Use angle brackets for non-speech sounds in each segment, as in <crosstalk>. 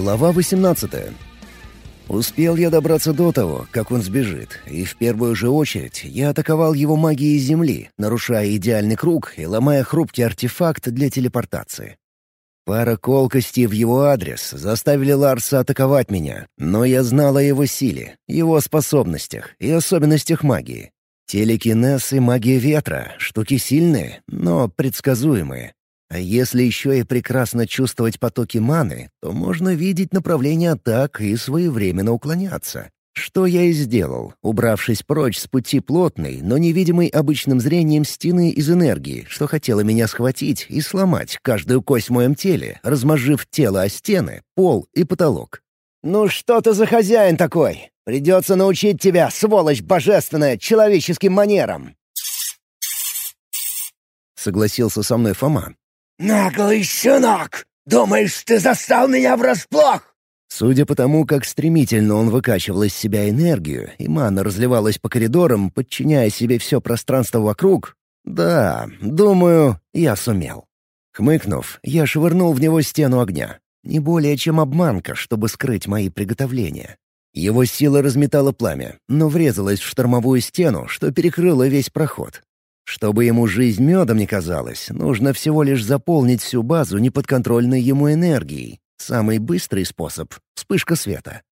Глава 18. Успел я добраться до того, как он сбежит, и в первую же очередь я атаковал его магией Земли, нарушая идеальный круг и ломая хрупкий артефакт для телепортации. Пара колкостей в его адрес заставили Ларса атаковать меня, но я знал о его силе, его способностях и особенностях магии. Телекинез и магия ветра — штуки сильные, но предсказуемые. А если еще и прекрасно чувствовать потоки маны, то можно видеть направление атак и своевременно уклоняться. Что я и сделал, убравшись прочь с пути плотной, но невидимой обычным зрением стены из энергии, что хотела меня схватить и сломать каждую кость в моем теле, размозжив тело о стены, пол и потолок. «Ну что ты за хозяин такой? Придется научить тебя, сволочь божественная, человеческим манерам!» Согласился со мной Фома, «Наглый щенок! Думаешь, ты застал меня врасплох?» Судя по тому, как стремительно он выкачивал из себя энергию, и мана разливалась по коридорам, подчиняя себе все пространство вокруг, да, думаю, я сумел. Хмыкнув, я швырнул в него стену огня. Не более чем обманка, чтобы скрыть мои приготовления. Его сила разметала пламя, но врезалась в штормовую стену, что перекрыло весь проход. Чтобы ему жизнь медом не казалась, нужно всего лишь заполнить всю базу неподконтрольной ему энергией. Самый быстрый способ — вспышка света.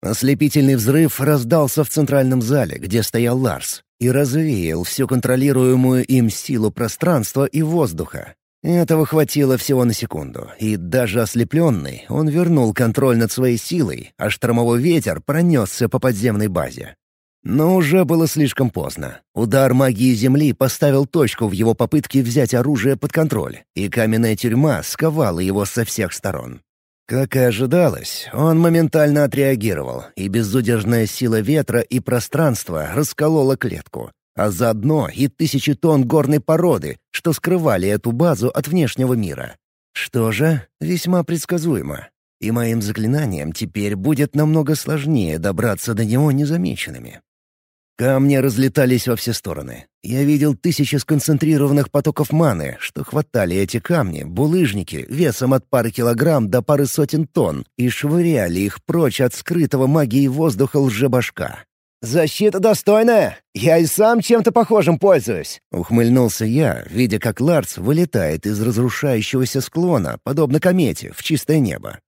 Ослепительный взрыв раздался в центральном зале, где стоял Ларс, и развеял всю контролируемую им силу пространства и воздуха. Этого хватило всего на секунду, и даже ослепленный, он вернул контроль над своей силой, а штормовой ветер пронесся по подземной базе. Но уже было слишком поздно. Удар магии Земли поставил точку в его попытке взять оружие под контроль, и каменная тюрьма сковала его со всех сторон. Как и ожидалось, он моментально отреагировал, и безудержная сила ветра и пространства расколола клетку, а заодно и тысячи тонн горной породы, что скрывали эту базу от внешнего мира. Что же, весьма предсказуемо. И моим заклинаниям теперь будет намного сложнее добраться до него незамеченными. Камни разлетались во все стороны. Я видел тысячи сконцентрированных потоков маны, что хватали эти камни, булыжники, весом от пары килограмм до пары сотен тонн, и швыряли их прочь от скрытого магией воздуха лжебашка. «Защита достойная! Я и сам чем-то похожим пользуюсь!» — ухмыльнулся я, видя, как Ларц вылетает из разрушающегося склона, подобно комете, в чистое небо.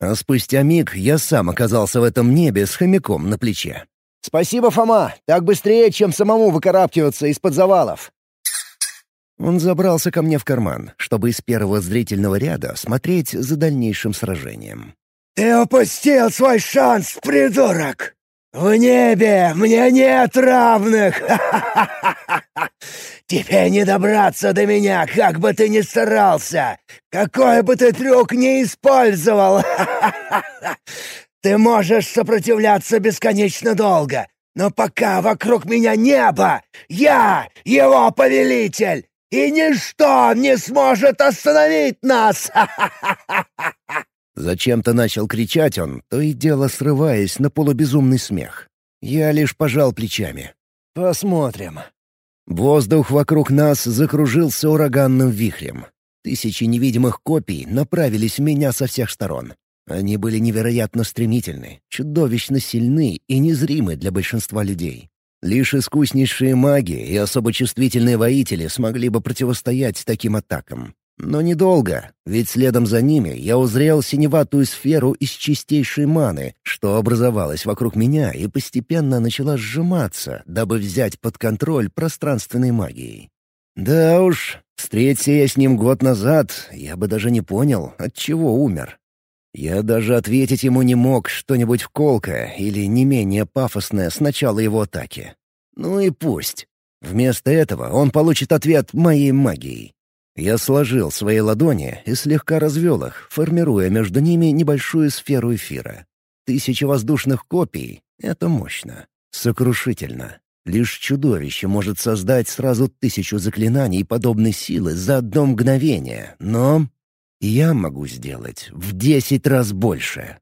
А спустя миг я сам оказался в этом небе с хомяком на плече. «Спасибо, Фома! Так быстрее, чем самому выкарабкиваться из-под завалов!» Он забрался ко мне в карман, чтобы из первого зрительного ряда смотреть за дальнейшим сражением. «Ты упустил свой шанс, придурок! В небе мне нет равных! <laughs> Тебе не добраться до меня, как бы ты ни старался! Какой бы ты трюк ни использовал! <laughs> Ты можешь сопротивляться бесконечно долго, но пока вокруг меня небо, я его повелитель, и ничто не сможет остановить нас!» <laughs> Зачем-то начал кричать он, то и дело срываясь на полубезумный смех. Я лишь пожал плечами. «Посмотрим». Воздух вокруг нас закружился ураганным вихрем. Тысячи невидимых копий направились в меня со всех сторон. Они были невероятно стремительны, чудовищно сильны и незримы для большинства людей. Лишь искуснейшие маги и особо чувствительные воители смогли бы противостоять таким атакам. Но недолго, ведь следом за ними я узрел синеватую сферу из чистейшей маны, что образовалась вокруг меня и постепенно начала сжиматься, дабы взять под контроль пространственной магией. Да уж, встреться я с ним год назад, я бы даже не понял, от чего умер. Я даже ответить ему не мог что-нибудь колкое или не менее пафосное с начала его атаки. Ну и пусть. Вместо этого он получит ответ моей магией. Я сложил свои ладони и слегка развел их, формируя между ними небольшую сферу эфира. Тысяча воздушных копий — это мощно, сокрушительно. Лишь чудовище может создать сразу тысячу заклинаний подобной силы за одно мгновение, но я могу сделать в десять раз больше.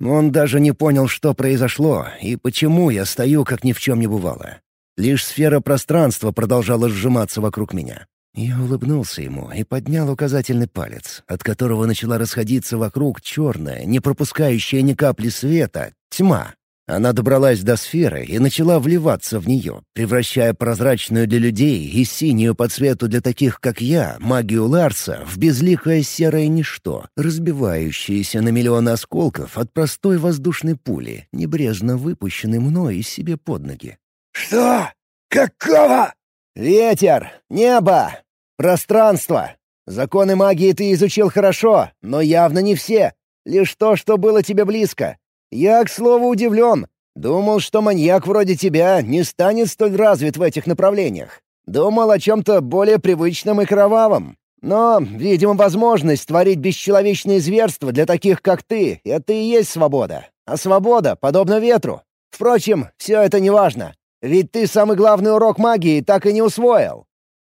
Он даже не понял, что произошло и почему я стою, как ни в чем не бывало. Лишь сфера пространства продолжала сжиматься вокруг меня. Я улыбнулся ему и поднял указательный палец, от которого начала расходиться вокруг черная, не пропускающая ни капли света, тьма. Она добралась до сферы и начала вливаться в нее, превращая прозрачную для людей и синюю по цвету для таких, как я, магию Ларса в безликое серое ничто, разбивающееся на миллионы осколков от простой воздушной пули, небрежно выпущенной мной себе под ноги. «Что? Какого?» «Ветер! Небо! Пространство! Законы магии ты изучил хорошо, но явно не все. Лишь то, что было тебе близко. Я, к слову, удивлен. Думал, что маньяк вроде тебя не станет столь развит в этих направлениях. Думал о чем-то более привычном и кровавом. Но, видимо, возможность творить бесчеловечные зверства для таких, как ты, это и есть свобода. А свобода подобна ветру. Впрочем, все это не важно. Ведь ты самый главный урок магии так и не усвоил.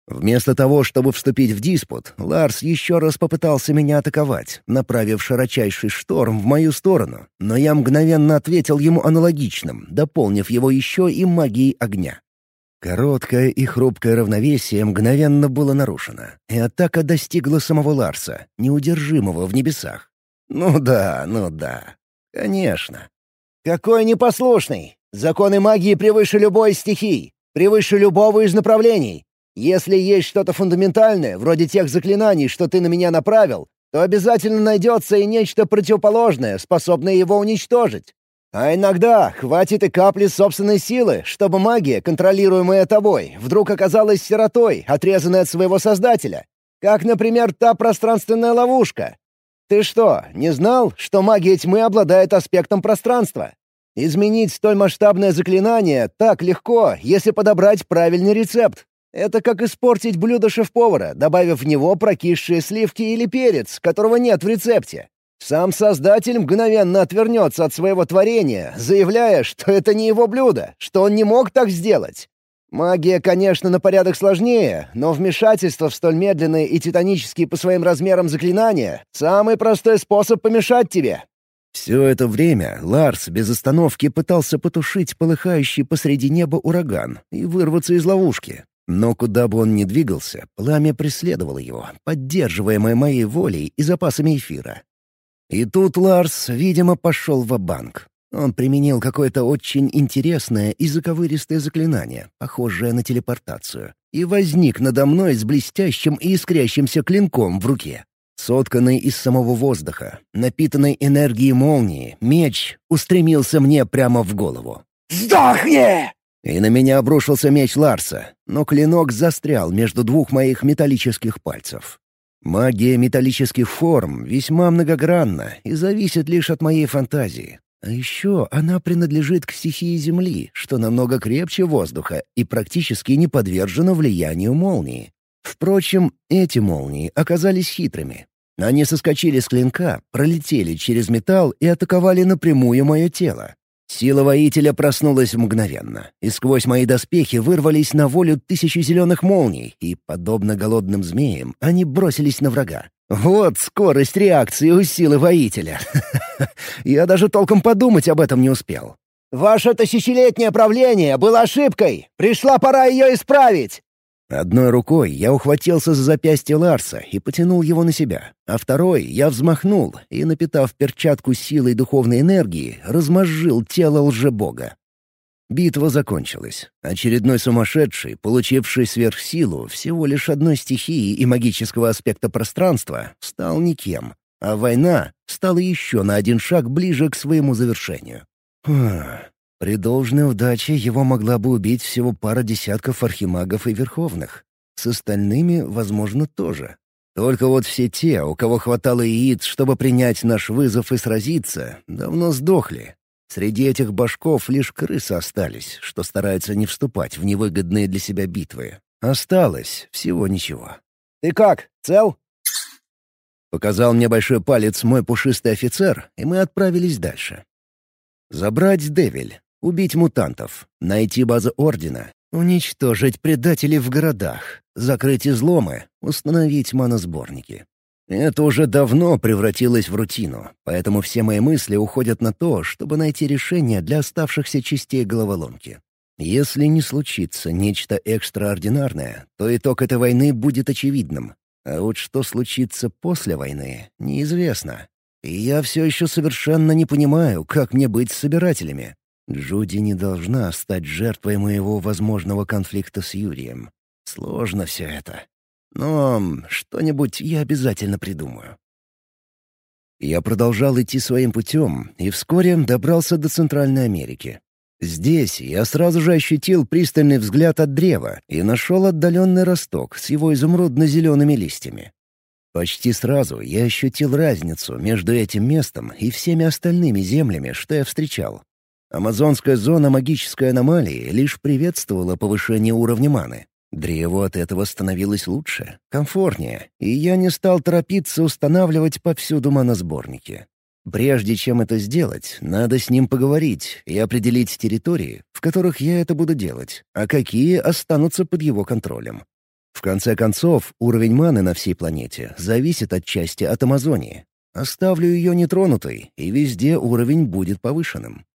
Вместо того, чтобы вступить в диспут, Ларс еще раз попытался меня атаковать, направив широчайший шторм в мою сторону, но я мгновенно ответил ему аналогичным, дополнив его еще и магией огня. Короткое и хрупкое равновесие мгновенно было нарушено, и атака достигла самого Ларса, неудержимого в небесах. Ну да, ну да. Конечно. «Какой непослушный! Законы магии превыше любой стихий, превыше любого из направлений. Если есть что-то фундаментальное, вроде тех заклинаний, что ты на меня направил, то обязательно найдется и нечто противоположное, способное его уничтожить. А иногда хватит и капли собственной силы, чтобы магия, контролируемая тобой, вдруг оказалась сиротой, отрезанной от своего создателя. Как, например, та пространственная ловушка. Ты что, не знал, что магия тьмы обладает аспектом пространства? Изменить столь масштабное заклинание так легко, если подобрать правильный рецепт. Это как испортить блюдо шеф-повара, добавив в него прокисшие сливки или перец, которого нет в рецепте. Сам создатель мгновенно отвернется от своего творения, заявляя, что это не его блюдо, что он не мог так сделать. Магия, конечно, на порядок сложнее, но вмешательство в столь медленные и титанические по своим размерам заклинания — самый простой способ помешать тебе. Все это время Ларс без остановки пытался потушить полыхающий посреди неба ураган и вырваться из ловушки. Но куда бы он ни двигался, пламя преследовало его, поддерживаемое моей волей и запасами эфира. И тут Ларс, видимо, пошел в банк Он применил какое-то очень интересное и заковыристое заклинание, похожее на телепортацию, и возник надо мной с блестящим и искрящимся клинком в руке. Сотканный из самого воздуха, напитанный энергией молнии, меч устремился мне прямо в голову. «Сдохни!» И на меня обрушился меч Ларса, но клинок застрял между двух моих металлических пальцев. Магия металлических форм весьма многогранна и зависит лишь от моей фантазии. А еще она принадлежит к стихии Земли, что намного крепче воздуха и практически не подвержена влиянию молнии. Впрочем, эти молнии оказались хитрыми. Они соскочили с клинка, пролетели через металл и атаковали напрямую мое тело. Сила воителя проснулась мгновенно, и сквозь мои доспехи вырвались на волю тысячи зеленых молний, и, подобно голодным змеям, они бросились на врага. Вот скорость реакции у силы воителя. <laughs> Я даже толком подумать об этом не успел. «Ваше тысячелетнее правление было ошибкой! Пришла пора ее исправить!» Одной рукой я ухватился за запястье Ларса и потянул его на себя, а второй я взмахнул и, напитав перчатку силой духовной энергии, размозжил тело лжебога. Битва закончилась. Очередной сумасшедший, получивший сверхсилу всего лишь одной стихии и магического аспекта пространства, стал никем, а война стала еще на один шаг ближе к своему завершению. Фух. При должной удаче его могла бы убить всего пара десятков архимагов и верховных. С остальными, возможно, тоже. Только вот все те, у кого хватало яиц, чтобы принять наш вызов и сразиться, давно сдохли. Среди этих башков лишь крысы остались, что стараются не вступать в невыгодные для себя битвы. Осталось всего ничего. «Ты как, цел?» Показал мне большой палец мой пушистый офицер, и мы отправились дальше. Забрать Девиль, Убить мутантов, найти базу Ордена, уничтожить предателей в городах, закрыть изломы, установить маносборники. Это уже давно превратилось в рутину, поэтому все мои мысли уходят на то, чтобы найти решение для оставшихся частей головоломки. Если не случится нечто экстраординарное, то итог этой войны будет очевидным. А вот что случится после войны, неизвестно. И я все еще совершенно не понимаю, как мне быть с собирателями. Джуди не должна стать жертвой моего возможного конфликта с Юрием. Сложно все это. Но что-нибудь я обязательно придумаю. Я продолжал идти своим путем и вскоре добрался до Центральной Америки. Здесь я сразу же ощутил пристальный взгляд от древа и нашел отдаленный росток с его изумрудно-зелеными листьями. Почти сразу я ощутил разницу между этим местом и всеми остальными землями, что я встречал. Амазонская зона магической аномалии лишь приветствовала повышение уровня маны. Древу от этого становилось лучше, комфортнее, и я не стал торопиться устанавливать повсюду маносборники. Прежде чем это сделать, надо с ним поговорить и определить территории, в которых я это буду делать, а какие останутся под его контролем. В конце концов, уровень маны на всей планете зависит отчасти от Амазонии. Оставлю ее нетронутой, и везде уровень будет повышенным.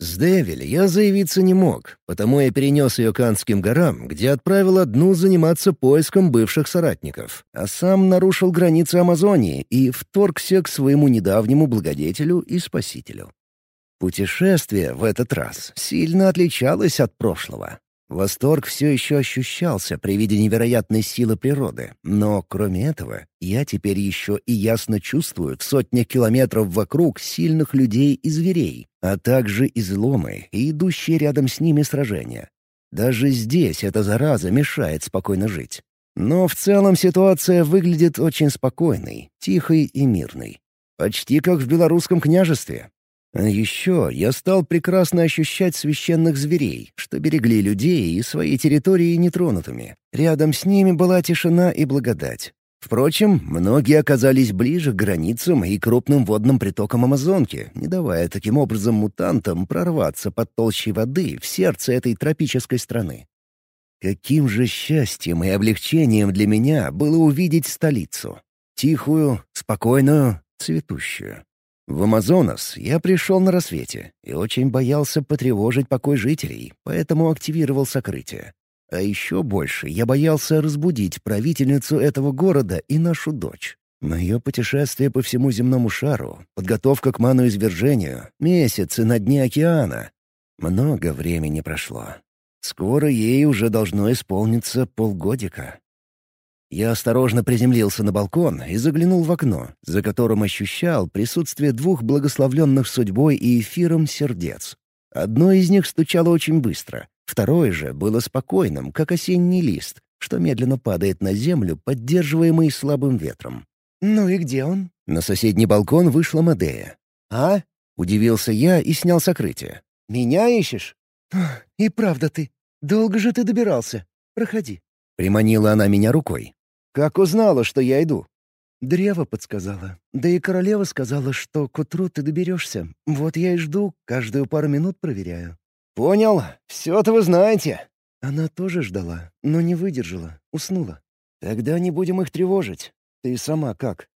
С Девиль я заявиться не мог, потому я перенес ее к Анским горам, где отправил одну заниматься поиском бывших соратников, а сам нарушил границы Амазонии и вторгся к своему недавнему благодетелю и спасителю. Путешествие в этот раз сильно отличалось от прошлого. Восторг все еще ощущался при виде невероятной силы природы, но, кроме этого, я теперь еще и ясно чувствую в сотнях километров вокруг сильных людей и зверей, а также изломы и идущие рядом с ними сражения. Даже здесь эта зараза мешает спокойно жить. Но в целом ситуация выглядит очень спокойной, тихой и мирной. Почти как в белорусском княжестве. А еще я стал прекрасно ощущать священных зверей, что берегли людей и свои территории нетронутыми. Рядом с ними была тишина и благодать. Впрочем, многие оказались ближе к границам и крупным водным притокам Амазонки, не давая таким образом мутантам прорваться под толщей воды в сердце этой тропической страны. Каким же счастьем и облегчением для меня было увидеть столицу. Тихую, спокойную, цветущую. В Амазонас я пришел на рассвете и очень боялся потревожить покой жителей, поэтому активировал сокрытие. А еще больше я боялся разбудить правительницу этого города и нашу дочь. Мое путешествие по всему земному шару, подготовка к ману-извержению, месяцы на дне океана. Много времени прошло. Скоро ей уже должно исполниться полгодика. Я осторожно приземлился на балкон и заглянул в окно, за которым ощущал присутствие двух благословленных судьбой и эфиром сердец. Одно из них стучало очень быстро, второе же было спокойным, как осенний лист, что медленно падает на землю, поддерживаемый слабым ветром. «Ну и где он?» На соседний балкон вышла Мадея. «А?» — удивился я и снял сокрытие. «Меня ищешь?» «И правда ты. Долго же ты добирался. Проходи». Приманила она меня рукой. Как узнала, что я иду?» Древо подсказала. Да и королева сказала, что к утру ты доберешься. Вот я и жду, каждую пару минут проверяю. «Понял. Все-то вы знаете». Она тоже ждала, но не выдержала, уснула. «Тогда не будем их тревожить. Ты сама как?»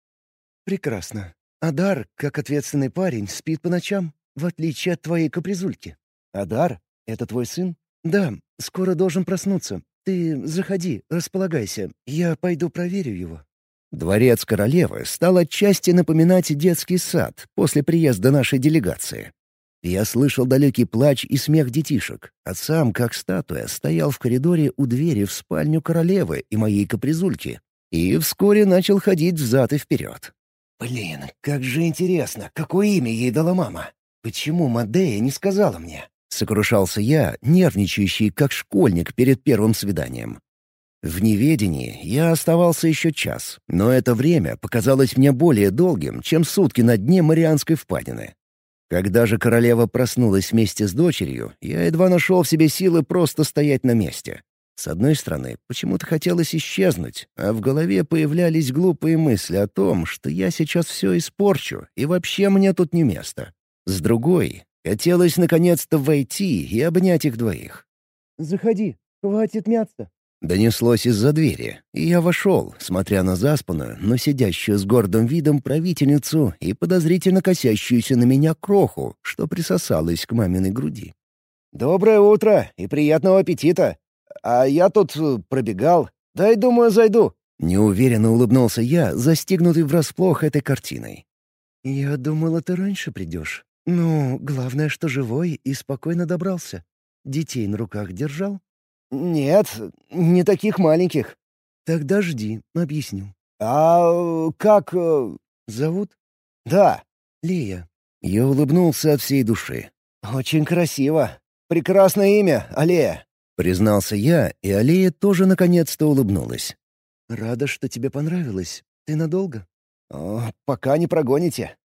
«Прекрасно. Адар, как ответственный парень, спит по ночам, в отличие от твоей капризульки». «Адар? Это твой сын?» «Да, скоро должен проснуться. «Ты заходи, располагайся. Я пойду проверю его». Дворец королевы стал отчасти напоминать детский сад после приезда нашей делегации. Я слышал далекий плач и смех детишек, а сам, как статуя, стоял в коридоре у двери в спальню королевы и моей капризульки, и вскоре начал ходить взад и вперед. «Блин, как же интересно, какое имя ей дала мама? Почему Мадея не сказала мне?» Сокрушался я, нервничающий, как школьник перед первым свиданием. В неведении я оставался еще час, но это время показалось мне более долгим, чем сутки на дне Марианской впадины. Когда же королева проснулась вместе с дочерью, я едва нашел в себе силы просто стоять на месте. С одной стороны, почему-то хотелось исчезнуть, а в голове появлялись глупые мысли о том, что я сейчас все испорчу, и вообще мне тут не место. С другой, Хотелось наконец-то войти и обнять их двоих. «Заходи, хватит мяться». Донеслось из-за двери, и я вошел, смотря на заспанную, но сидящую с гордым видом правительницу и подозрительно косящуюся на меня кроху, что присосалась к маминой груди. «Доброе утро и приятного аппетита! А я тут э, пробегал. Дай, думаю, зайду». Неуверенно улыбнулся я, застигнутый врасплох этой картиной. «Я думала, ты раньше придешь. Ну, главное, что живой и спокойно добрался. Детей на руках держал?» «Нет, не таких маленьких». «Тогда жди, объясню». «А как...» э, «Зовут?» «Да». «Лея». Я улыбнулся от всей души. «Очень красиво. Прекрасное имя, Аллея», — признался я, и Аллея тоже наконец-то улыбнулась. «Рада, что тебе понравилось. Ты надолго?» О, «Пока не прогоните».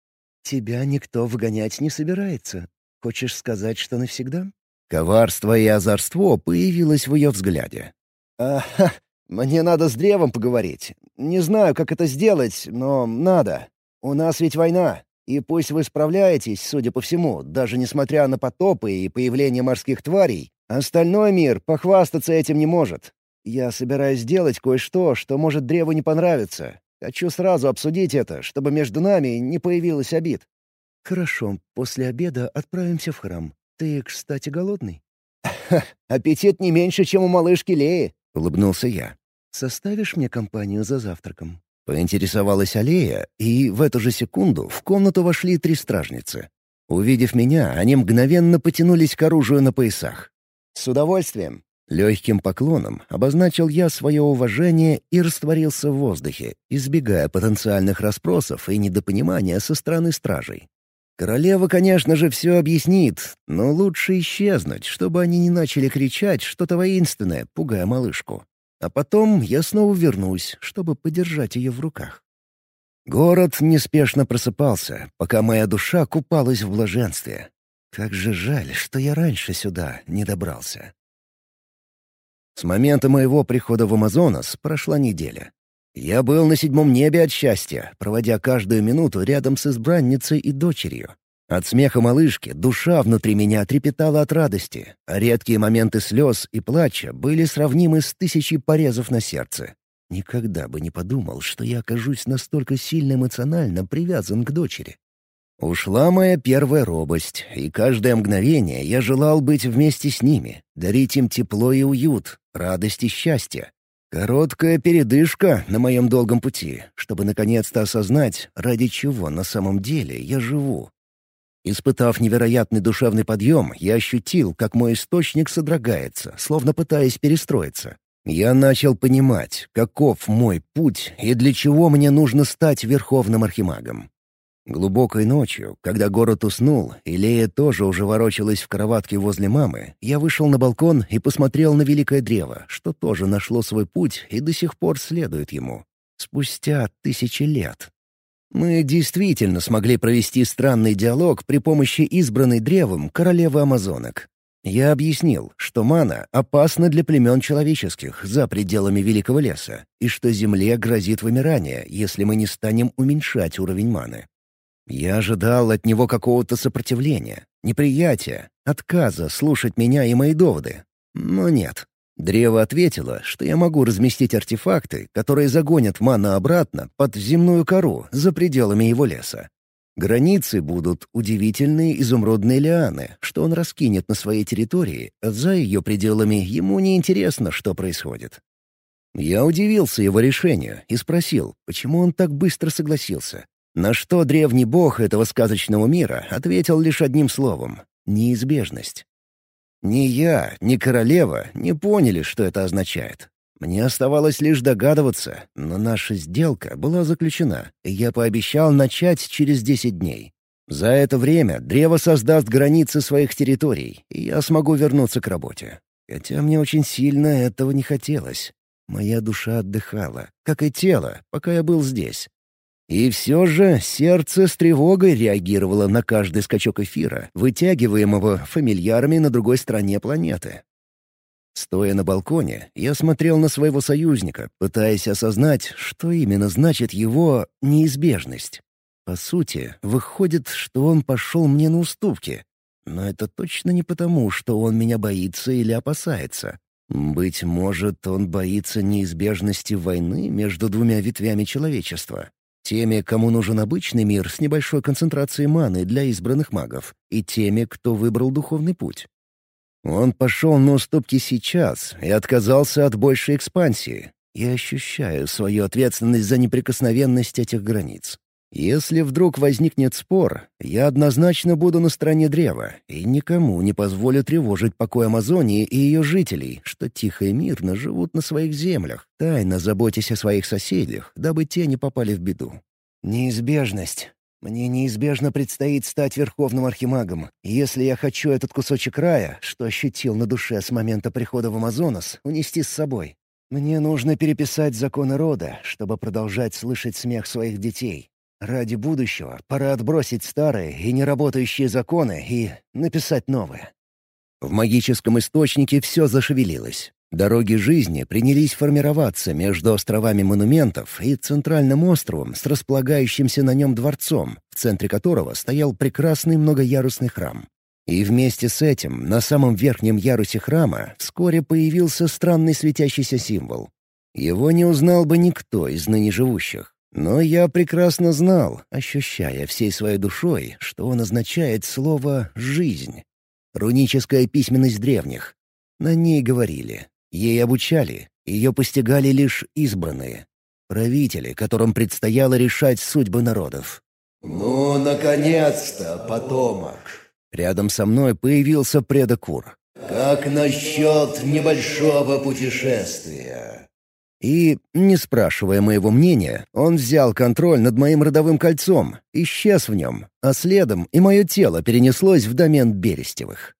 «Тебя никто выгонять не собирается. Хочешь сказать, что навсегда?» Коварство и озорство появилось в ее взгляде. «А, ха, мне надо с древом поговорить. Не знаю, как это сделать, но надо. У нас ведь война. И пусть вы справляетесь, судя по всему, даже несмотря на потопы и появление морских тварей, остальной мир похвастаться этим не может. Я собираюсь сделать кое-что, что может древу не понравиться. Хочу сразу обсудить это, чтобы между нами не появилось обид». «Хорошо, после обеда отправимся в храм. Ты, кстати, голодный?» <laughs> «Аппетит не меньше, чем у малышки Леи», — улыбнулся я. «Составишь мне компанию за завтраком?» Поинтересовалась Аллея, и в эту же секунду в комнату вошли три стражницы. Увидев меня, они мгновенно потянулись к оружию на поясах. «С удовольствием!» Легким поклоном обозначил я свое уважение и растворился в воздухе, избегая потенциальных расспросов и недопонимания со стороны стражей. Королева, конечно же, все объяснит, но лучше исчезнуть, чтобы они не начали кричать что-то воинственное, пугая малышку. А потом я снова вернусь, чтобы подержать ее в руках. Город неспешно просыпался, пока моя душа купалась в блаженстве. Как же жаль, что я раньше сюда не добрался. С момента моего прихода в Амазонас прошла неделя. Я был на седьмом небе от счастья, проводя каждую минуту рядом с избранницей и дочерью. От смеха малышки душа внутри меня трепетала от радости, а редкие моменты слез и плача были сравнимы с тысячей порезов на сердце. Никогда бы не подумал, что я окажусь настолько сильно эмоционально привязан к дочери. Ушла моя первая робость, и каждое мгновение я желал быть вместе с ними, дарить им тепло и уют, радость и счастье. Короткая передышка на моем долгом пути, чтобы наконец-то осознать, ради чего на самом деле я живу. Испытав невероятный душевный подъем, я ощутил, как мой источник содрогается, словно пытаясь перестроиться. Я начал понимать, каков мой путь и для чего мне нужно стать верховным архимагом. Глубокой ночью, когда город уснул, и Лея тоже уже ворочалась в кроватке возле мамы, я вышел на балкон и посмотрел на великое древо, что тоже нашло свой путь и до сих пор следует ему. Спустя тысячи лет. Мы действительно смогли провести странный диалог при помощи избранной древом королевы амазонок. Я объяснил, что мана опасна для племен человеческих за пределами Великого леса, и что Земле грозит вымирание, если мы не станем уменьшать уровень маны. Я ожидал от него какого-то сопротивления, неприятия, отказа слушать меня и мои доводы. Но нет. Древо ответило, что я могу разместить артефакты, которые загонят мана обратно под земную кору за пределами его леса. Границы будут удивительные изумрудные лианы, что он раскинет на своей территории, а за ее пределами ему не интересно, что происходит. Я удивился его решению и спросил, почему он так быстро согласился. На что древний бог этого сказочного мира ответил лишь одним словом — неизбежность. Ни я, ни королева не поняли, что это означает. Мне оставалось лишь догадываться, но наша сделка была заключена, и я пообещал начать через десять дней. За это время древо создаст границы своих территорий, и я смогу вернуться к работе. Хотя мне очень сильно этого не хотелось. Моя душа отдыхала, как и тело, пока я был здесь. И все же сердце с тревогой реагировало на каждый скачок эфира, вытягиваемого фамильярами на другой стороне планеты. Стоя на балконе, я смотрел на своего союзника, пытаясь осознать, что именно значит его неизбежность. По сути, выходит, что он пошел мне на уступки. Но это точно не потому, что он меня боится или опасается. Быть может, он боится неизбежности войны между двумя ветвями человечества. Теми, кому нужен обычный мир с небольшой концентрацией маны для избранных магов, и теми, кто выбрал духовный путь. Он пошел на уступки сейчас и отказался от большей экспансии. Я ощущаю свою ответственность за неприкосновенность этих границ. Если вдруг возникнет спор, я однозначно буду на стороне древа и никому не позволю тревожить покой Амазонии и ее жителей, что тихо и мирно живут на своих землях, тайно заботясь о своих соседях, дабы те не попали в беду. Неизбежность. Мне неизбежно предстоит стать Верховным Архимагом. если я хочу этот кусочек рая, что ощутил на душе с момента прихода в Амазонас, унести с собой, мне нужно переписать законы рода, чтобы продолжать слышать смех своих детей, Ради будущего пора отбросить старые и неработающие законы и написать новые. В магическом источнике все зашевелилось. Дороги жизни принялись формироваться между островами монументов и центральным островом с располагающимся на нем дворцом, в центре которого стоял прекрасный многоярусный храм. И вместе с этим на самом верхнем ярусе храма вскоре появился странный светящийся символ. Его не узнал бы никто из ныне живущих. Но я прекрасно знал, ощущая всей своей душой, что он означает слово «жизнь». Руническая письменность древних. На ней говорили, ей обучали, ее постигали лишь избранные. Правители, которым предстояло решать судьбы народов. «Ну, наконец-то, потомок!» Рядом со мной появился предокур. «Как насчет небольшого путешествия?» И, не спрашивая моего мнения, он взял контроль над моим родовым кольцом, исчез в нем, а следом и мое тело перенеслось в домен Берестевых.